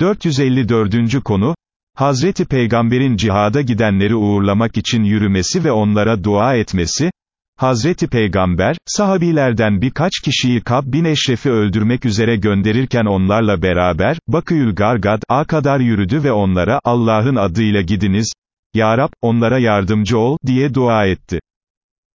454. konu, Hazreti Peygamber'in cihada gidenleri uğurlamak için yürümesi ve onlara dua etmesi, Hazreti Peygamber, sahabilerden birkaç kişiyi Kab bin Eşref'i öldürmek üzere gönderirken onlarla beraber, Bakıyül Gargad, A kadar yürüdü ve onlara, Allah'ın adıyla gidiniz, Ya Rab, onlara yardımcı ol, diye dua etti.